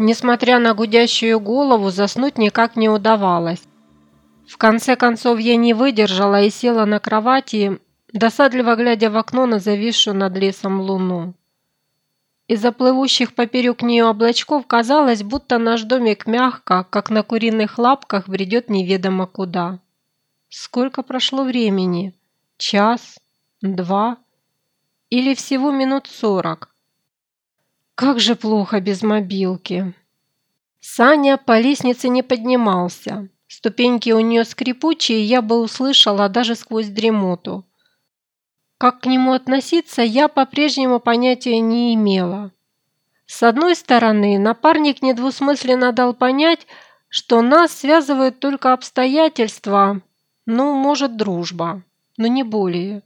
Несмотря на гудящую голову, заснуть никак не удавалось. В конце концов я не выдержала и села на кровати, досадливо глядя в окно на зависшую над лесом луну. Из-за плывущих поперек нее облачков казалось, будто наш домик мягко, как на куриных лапках, бредет неведомо куда. Сколько прошло времени? Час? Два? Или всего минут сорок? Как же плохо без мобилки. Саня по лестнице не поднимался. Ступеньки у нее скрипучие, я бы услышала даже сквозь дремоту. Как к нему относиться, я по-прежнему понятия не имела. С одной стороны, напарник недвусмысленно дал понять, что нас связывают только обстоятельства, ну, может, дружба, но не более.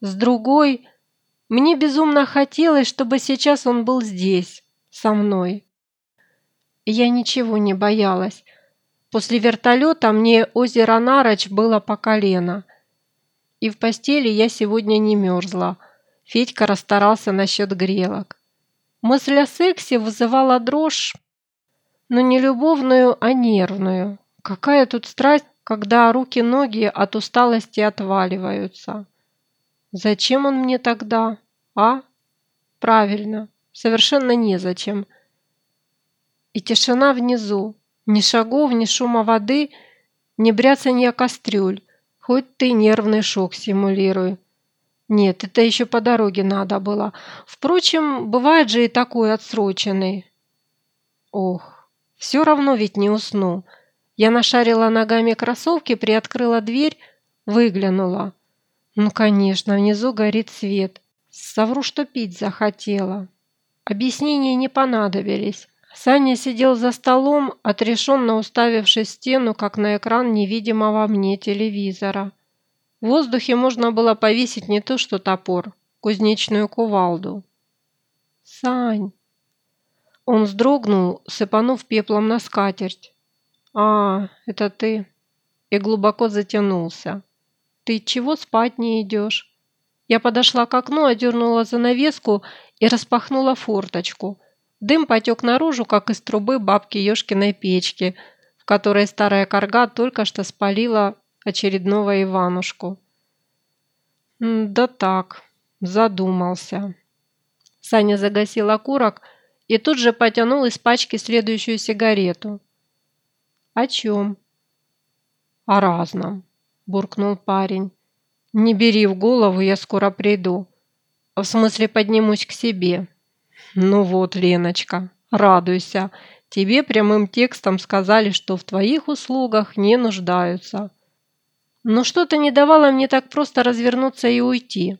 С другой, мне безумно хотелось, чтобы сейчас он был здесь, со мной. Я ничего не боялась. После вертолета мне озеро Нароч было по колено. И в постели я сегодня не мерзла. Федька расстарался насчет грелок. Мысль о сексе вызывала дрожь, но не любовную, а нервную. Какая тут страсть, когда руки-ноги от усталости отваливаются. Зачем он мне тогда, а? Правильно, совершенно незачем. И тишина внизу. Ни шагов, ни шума воды, ни бряцанья кастрюль. Хоть ты нервный шок симулируй. Нет, это еще по дороге надо было. Впрочем, бывает же и такой отсроченный. Ох, все равно ведь не усну. Я нашарила ногами кроссовки, приоткрыла дверь, выглянула. Ну, конечно, внизу горит свет. Совру, что пить захотела. Объяснения не понадобились. Саня сидел за столом, отрешенно уставившись в стену, как на экран невидимого мне телевизора. В воздухе можно было повесить не то что топор, кузнечную кувалду. «Сань!» Он вздрогнул, сыпанув пеплом на скатерть. «А, это ты!» И глубоко затянулся. «Ты чего спать не идешь?» Я подошла к окну, одернула занавеску и распахнула форточку. Дым потек наружу, как из трубы бабки Ёшкиной печки, в которой старая корга только что спалила очередного Иванушку. «Да так, задумался». Саня загасил окурок и тут же потянул из пачки следующую сигарету. «О чем?» «О разном» буркнул парень. «Не бери в голову, я скоро приду. В смысле, поднимусь к себе». «Ну вот, Леночка, радуйся. Тебе прямым текстом сказали, что в твоих услугах не нуждаются». Но что-то не давало мне так просто развернуться и уйти.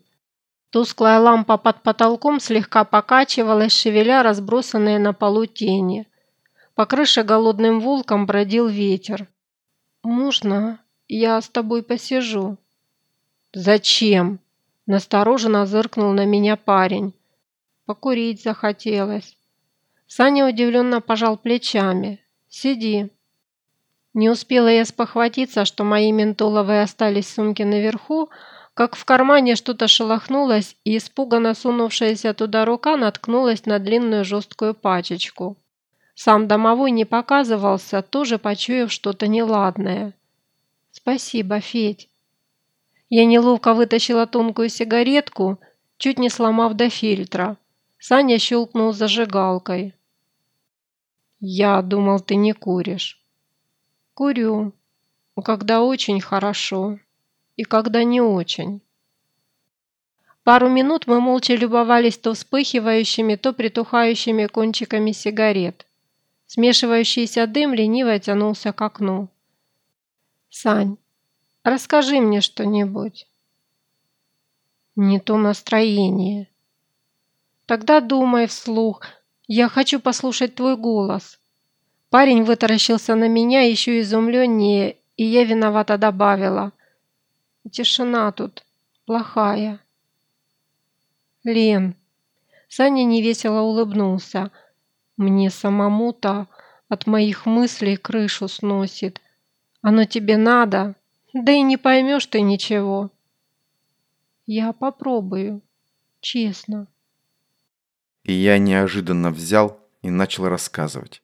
Тусклая лампа под потолком слегка покачивалась, шевеля разбросанные на полу тени. По крыше голодным волком бродил ветер. «Можно я с тобой посижу». «Зачем?» – настороженно зыркнул на меня парень. Покурить захотелось. Саня удивленно пожал плечами. «Сиди». Не успела я спохватиться, что мои ментоловые остались в сумке наверху, как в кармане что-то шелохнулось, и испуганно сунувшаяся туда рука наткнулась на длинную жесткую пачечку. Сам домовой не показывался, тоже почуяв что-то неладное. «Спасибо, Федь». Я неловко вытащила тонкую сигаретку, чуть не сломав до фильтра. Саня щелкнул зажигалкой. «Я думал, ты не куришь». «Курю. Когда очень хорошо. И когда не очень». Пару минут мы молча любовались то вспыхивающими, то притухающими кончиками сигарет. Смешивающийся дым лениво тянулся к окну. Сань, расскажи мне что-нибудь. Не то настроение. Тогда думай вслух. Я хочу послушать твой голос. Парень вытаращился на меня еще изумленнее, и я виновато добавила. Тишина тут плохая. Лен. Саня невесело улыбнулся. Мне самому-то от моих мыслей крышу сносит. Оно тебе надо, да и не поймешь ты ничего. Я попробую, честно. И я неожиданно взял и начал рассказывать,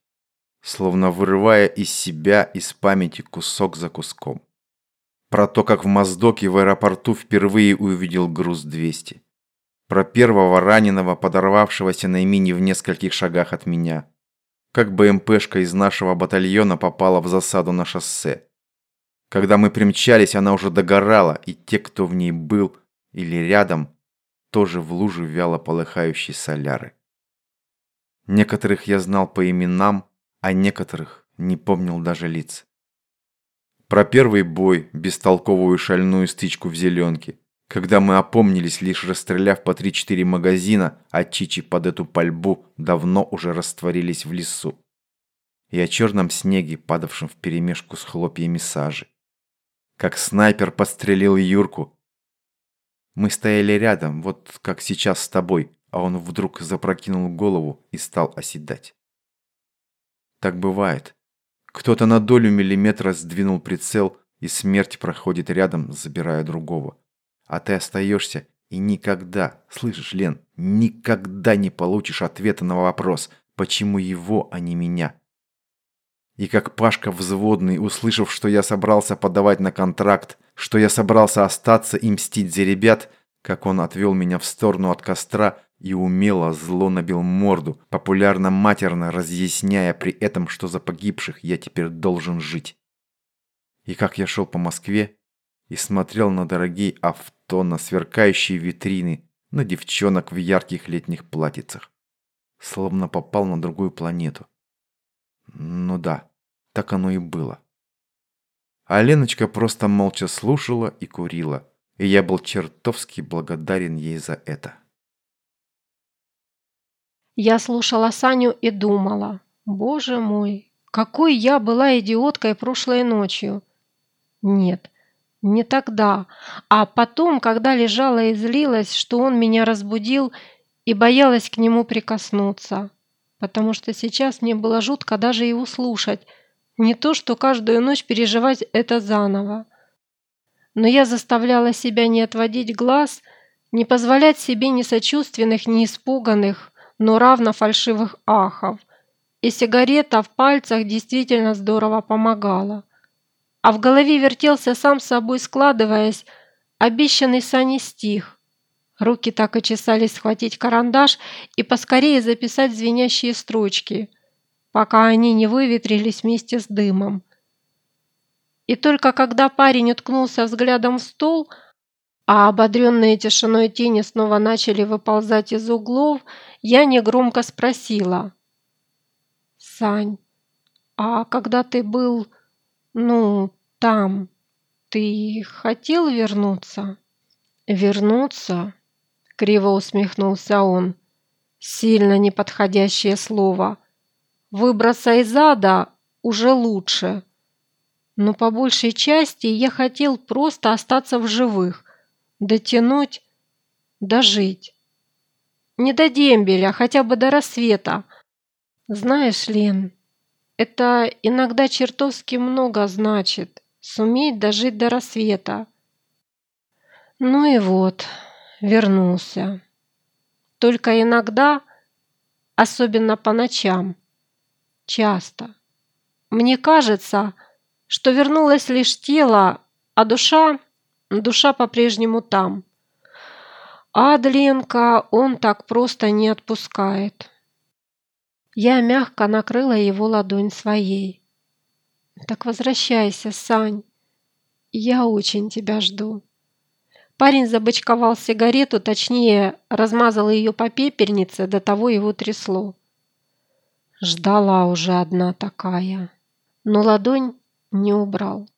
словно вырывая из себя, из памяти кусок за куском. Про то, как в Моздоке в аэропорту впервые увидел груз 200. Про первого раненого, подорвавшегося на имени в нескольких шагах от меня. Как БМПшка из нашего батальона попала в засаду на шоссе. Когда мы примчались, она уже догорала, и те, кто в ней был или рядом, тоже в луже вяло полыхающей соляры. Некоторых я знал по именам, а некоторых не помнил даже лиц. Про первый бой, бестолковую шальную стычку в зеленке, когда мы опомнились, лишь расстреляв по 3-4 магазина, а чичи под эту пальбу давно уже растворились в лесу. И о черном снеге, падавшем вперемешку с хлопьями сажи. Как снайпер подстрелил Юрку. Мы стояли рядом, вот как сейчас с тобой, а он вдруг запрокинул голову и стал оседать. Так бывает. Кто-то на долю миллиметра сдвинул прицел, и смерть проходит рядом, забирая другого. А ты остаешься и никогда, слышишь, Лен, никогда не получишь ответа на вопрос, почему его, а не меня. И как Пашка взводный, услышав, что я собрался подавать на контракт, что я собрался остаться и мстить за ребят, как он отвел меня в сторону от костра и умело зло набил морду, популярно матерно разъясняя при этом, что за погибших я теперь должен жить. И как я шел по Москве и смотрел на дорогие авто, на сверкающие витрины, на девчонок в ярких летних платьицах. Словно попал на другую планету. Ну да, так оно и было. А Леночка просто молча слушала и курила, и я был чертовски благодарен ей за это. Я слушала Саню и думала, боже мой, какой я была идиоткой прошлой ночью. Нет, не тогда, а потом, когда лежала и злилась, что он меня разбудил и боялась к нему прикоснуться. Потому что сейчас мне было жутко даже его слушать, не то, что каждую ночь переживать это заново. Но я заставляла себя не отводить глаз, не позволять себе ни сочувственных, ни испуганных, но равно фальшивых ахов. И сигарета в пальцах действительно здорово помогала. А в голове вертелся сам собой, складываясь, обещанный Сани стих. Руки так и чесались схватить карандаш и поскорее записать звенящие строчки, пока они не выветрились вместе с дымом. И только когда парень уткнулся взглядом в стол, а ободренные тишиной тени снова начали выползать из углов, я негромко спросила. «Сань, а когда ты был, ну, там, ты хотел вернуться?» «Вернуться?» — криво усмехнулся он. «Сильно неподходящее слово. Выбраться из ада уже лучше. Но по большей части я хотел просто остаться в живых, дотянуть, дожить. Не до дембеля, хотя бы до рассвета. Знаешь, Лен, это иногда чертовски много значит. Суметь дожить до рассвета. Ну и вот, вернулся. Только иногда, особенно по ночам, часто. Мне кажется, что вернулось лишь тело, а душа, душа по-прежнему там. Адленка он так просто не отпускает. Я мягко накрыла его ладонь своей. Так возвращайся, Сань. Я очень тебя жду. Парень забычковал сигарету, точнее, размазал ее по пепельнице, до того его трясло. Ждала уже одна такая, но ладонь не убрал.